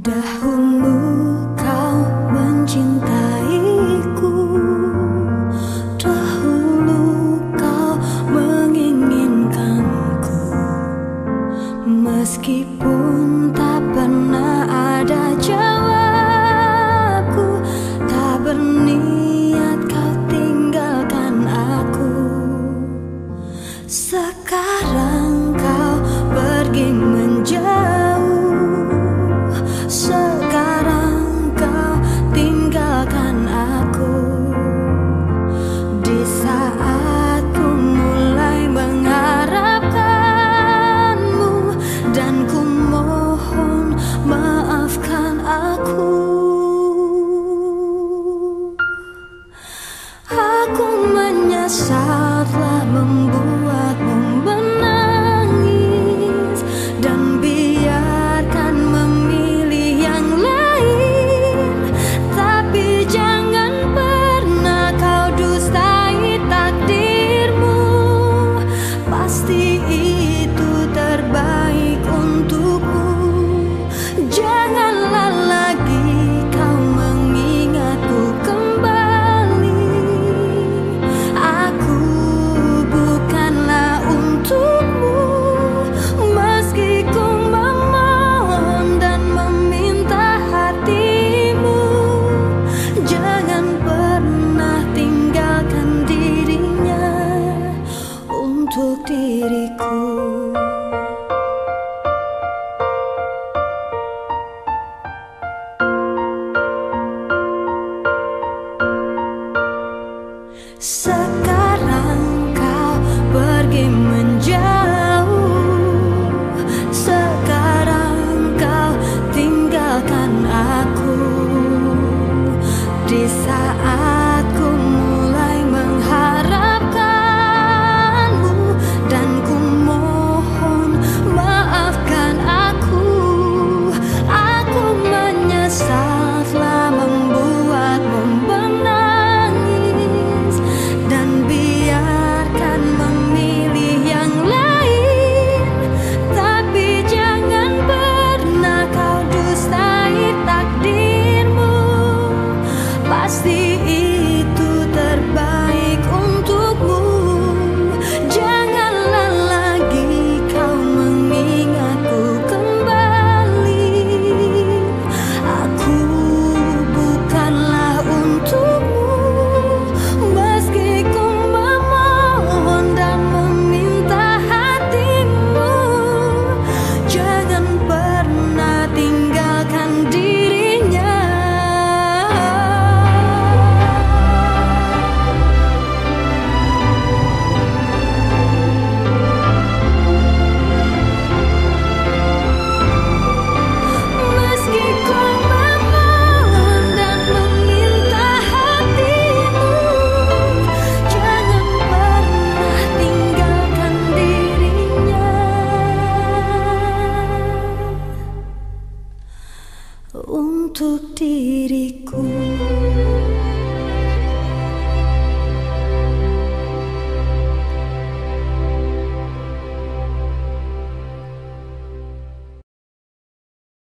Dahulu kau mencintaiku. Dahulu kau menginginkanku. Meskipun tak pernah ada jawabku Tak berniat kau tinggalkan aku. Sekarang kau pergi Aku. Menyesal telah membuat diriku. Sekarang kau pergi menjauh. Sekarang kau tinggalkan aku. Di saat untuk diriku.